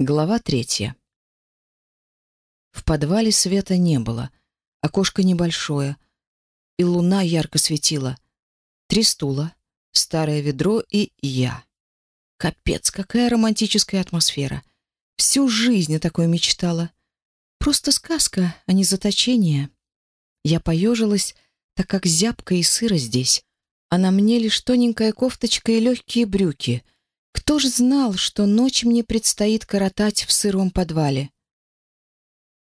Глава третья. В подвале света не было. Окошко небольшое. И луна ярко светила. Три стула, старое ведро и я. Капец, какая романтическая атмосфера. Всю жизнь о такое мечтала. Просто сказка, а не заточение. Я поежилась, так как зябко и сыро здесь. А на мне лишь тоненькая кофточка и легкие брюки — кто ж знал, что ночью мне предстоит коротать в сыром подвале?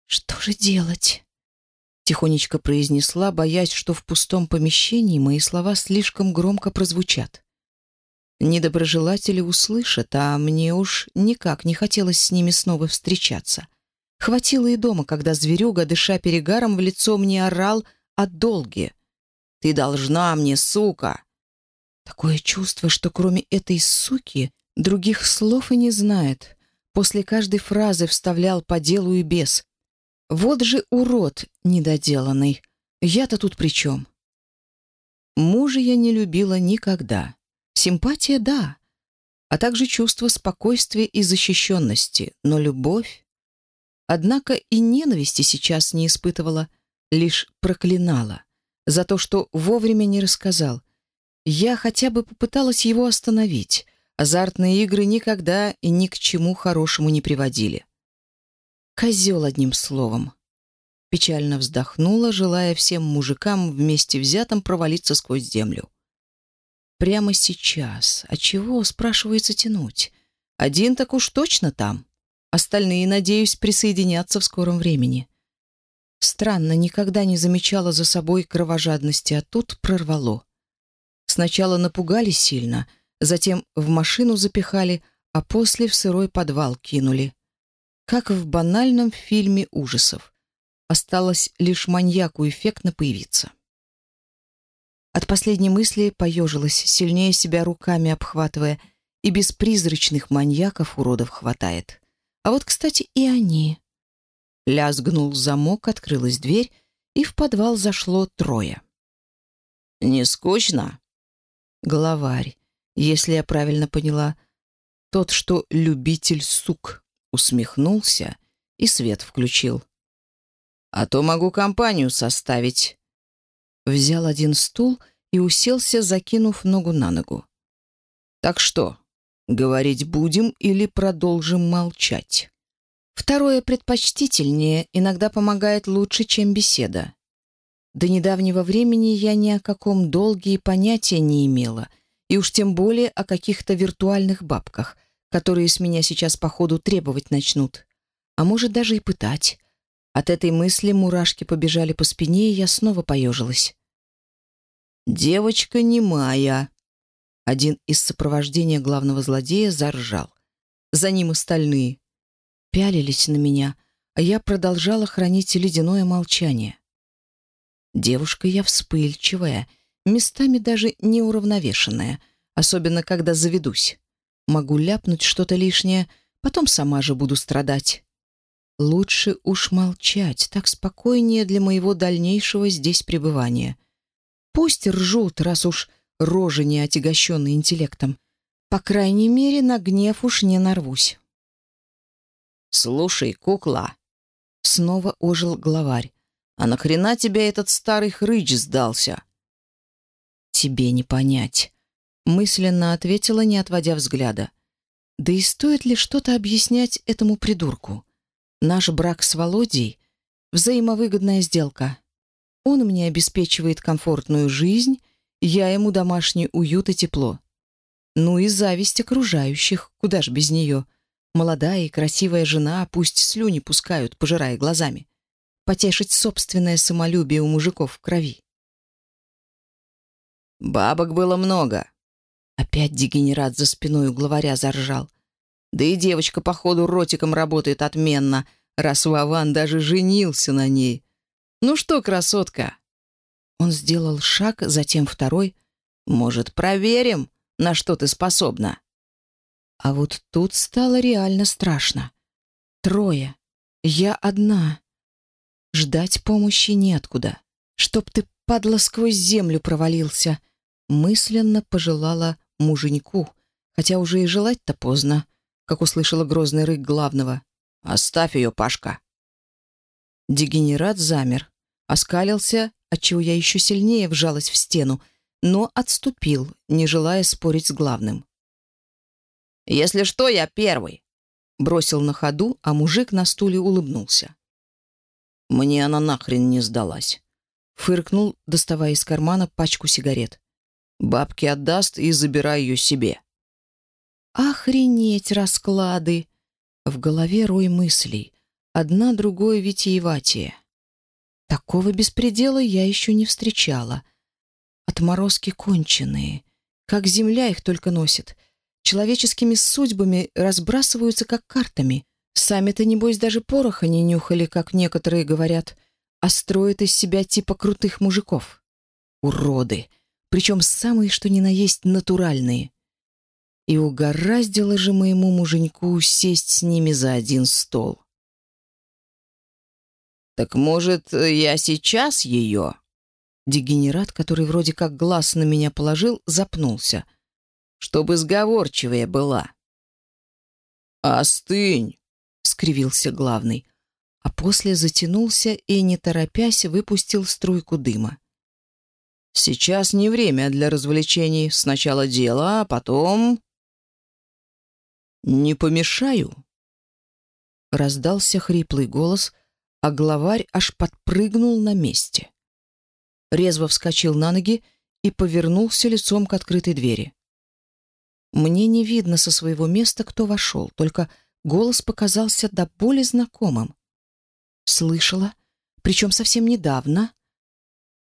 «Что же делать?» — тихонечко произнесла, боясь, что в пустом помещении мои слова слишком громко прозвучат. Недоброжелатели услышат, а мне уж никак не хотелось с ними снова встречаться. Хватило и дома, когда зверюга, дыша перегаром, в лицо мне орал от долги, «Ты должна мне, сука!» Такое чувство, что кроме этой суки других слов и не знает. После каждой фразы вставлял по делу и без. Вот же урод недоделанный. Я-то тут при чем? Мужа я не любила никогда. Симпатия — да, а также чувство спокойствия и защищенности, но любовь... Однако и ненависти сейчас не испытывала, лишь проклинала за то, что вовремя не рассказал, я хотя бы попыталась его остановить. Азартные игры никогда и ни к чему хорошему не приводили. Козел одним словом. Печально вздохнула, желая всем мужикам вместе взятым провалиться сквозь землю. Прямо сейчас. А чего, спрашивается, тянуть? Один так уж точно там. Остальные, надеюсь, присоединятся в скором времени. Странно, никогда не замечала за собой кровожадности, а тут прорвало. Сначала напугали сильно, затем в машину запихали, а после в сырой подвал кинули. Как в банальном фильме ужасов. Осталось лишь маньяку эффектно появиться. От последней мысли поежилась, сильнее себя руками обхватывая, и без призрачных маньяков уродов хватает. А вот, кстати, и они. Лязгнул замок, открылась дверь, и в подвал зашло трое. «Не скучно?» главарь, если я правильно поняла. Тот, что любитель сук, усмехнулся и свет включил. «А то могу компанию составить». Взял один стул и уселся, закинув ногу на ногу. «Так что, говорить будем или продолжим молчать?» Второе предпочтительнее иногда помогает лучше, чем беседа. До недавнего времени я ни о каком долге и понятия не имела, и уж тем более о каких-то виртуальных бабках, которые с меня сейчас походу требовать начнут. А может, даже и пытать. От этой мысли мурашки побежали по спине, и я снова поежилась. «Девочка не моя!» Один из сопровождения главного злодея заржал. За ним остальные. Пялились на меня, а я продолжала хранить ледяное молчание. девушка я вспыльчивая, местами даже неуравновешенная, особенно когда заведусь. Могу ляпнуть что-то лишнее, потом сама же буду страдать. Лучше уж молчать, так спокойнее для моего дальнейшего здесь пребывания. Пусть ржут, раз уж рожи не отягощены интеллектом. По крайней мере, на гнев уж не нарвусь. «Слушай, кукла!» Снова ожил главарь. А нахрена тебе этот старый хрыч сдался?» «Тебе не понять», — мысленно ответила, не отводя взгляда. «Да и стоит ли что-то объяснять этому придурку? Наш брак с Володей — взаимовыгодная сделка. Он мне обеспечивает комфортную жизнь, я ему домашний уют и тепло. Ну и зависть окружающих, куда ж без нее. Молодая и красивая жена, пусть слюни пускают, пожирая глазами потешить собственное самолюбие у мужиков в крови. Бабок было много. Опять дегенерат за спиной у главаря заржал. Да и девочка, походу, ротиком работает отменно, раз Вован даже женился на ней. Ну что, красотка? Он сделал шаг, затем второй. Может, проверим, на что ты способна? А вот тут стало реально страшно. Трое. Я одна. ждать помощи неоткуда. Чтоб ты, падла, сквозь землю провалился!» Мысленно пожелала муженьку, хотя уже и желать-то поздно, как услышала грозный рык главного. «Оставь ее, Пашка!» Дегенерат замер, оскалился, отчего я еще сильнее вжалась в стену, но отступил, не желая спорить с главным. «Если что, я первый!» Бросил на ходу, а мужик на стуле улыбнулся. «Мне она нахрен не сдалась!» Фыркнул, доставая из кармана пачку сигарет. «Бабки отдаст и забирай ее себе!» «Охренеть расклады!» В голове рой мыслей, одна другой витиеватее. Такого беспредела я еще не встречала. Отморозки конченые. Как земля их только носит. Человеческими судьбами разбрасываются как картами. Сами-то, небось, даже пороха не нюхали, как некоторые говорят, а строят из себя типа крутых мужиков. Уроды. Причем самые, что ни на есть, натуральные. И угораздило же моему муженьку сесть с ними за один стол. «Так, может, я сейчас ее?» Дегенерат, который вроде как глаз на меня положил, запнулся. «Чтобы сговорчивая была». «Остынь!» — скривился главный, а после затянулся и, не торопясь, выпустил струйку дыма. «Сейчас не время для развлечений. Сначала дело, а потом...» «Не помешаю?» Раздался хриплый голос, а главарь аж подпрыгнул на месте. Резво вскочил на ноги и повернулся лицом к открытой двери. Мне не видно со своего места, кто вошел, только голос показался до боли знакомым. Слышала, причем совсем недавно,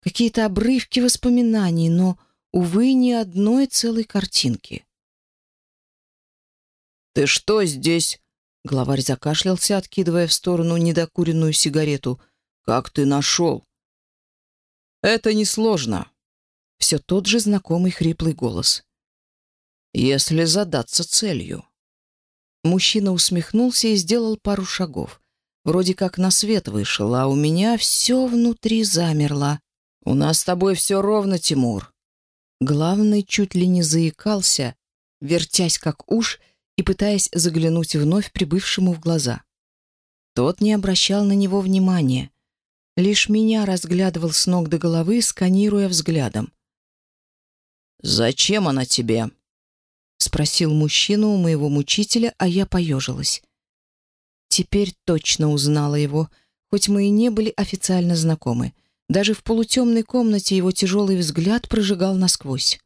какие-то обрывки воспоминаний, но, увы, ни одной целой картинки. «Ты что здесь?» Главарь закашлялся, откидывая в сторону недокуренную сигарету. «Как ты нашел?» «Это несложно». Все тот же знакомый хриплый голос. «Если задаться целью». Мужчина усмехнулся и сделал пару шагов. Вроде как на свет вышел, а у меня все внутри замерло. «У нас с тобой все ровно, Тимур». Главный чуть ли не заикался, вертясь как уж, и пытаясь заглянуть вновь прибывшему в глаза. Тот не обращал на него внимания, лишь меня разглядывал с ног до головы, сканируя взглядом. «Зачем она тебе?» — спросил мужчину у моего мучителя, а я поежилась. Теперь точно узнала его, хоть мы и не были официально знакомы. Даже в полутемной комнате его тяжелый взгляд прожигал насквозь.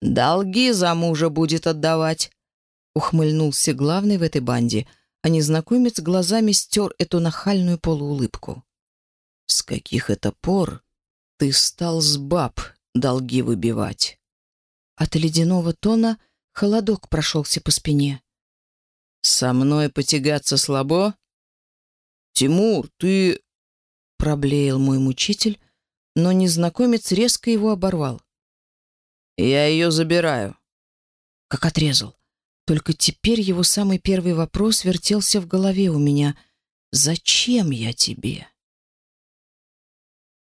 «Долги за мужа будет отдавать», — ухмыльнулся главный в этой банде, а незнакомец глазами стер эту нахальную полуулыбку. «С каких это пор ты стал с баб долги выбивать?» От ледяного тона холодок прошелся по спине. «Со мной потягаться слабо?» «Тимур, ты...» — проблеял мой мучитель, но незнакомец резко его оборвал. «Я ее забираю». Как отрезал. Только теперь его самый первый вопрос вертелся в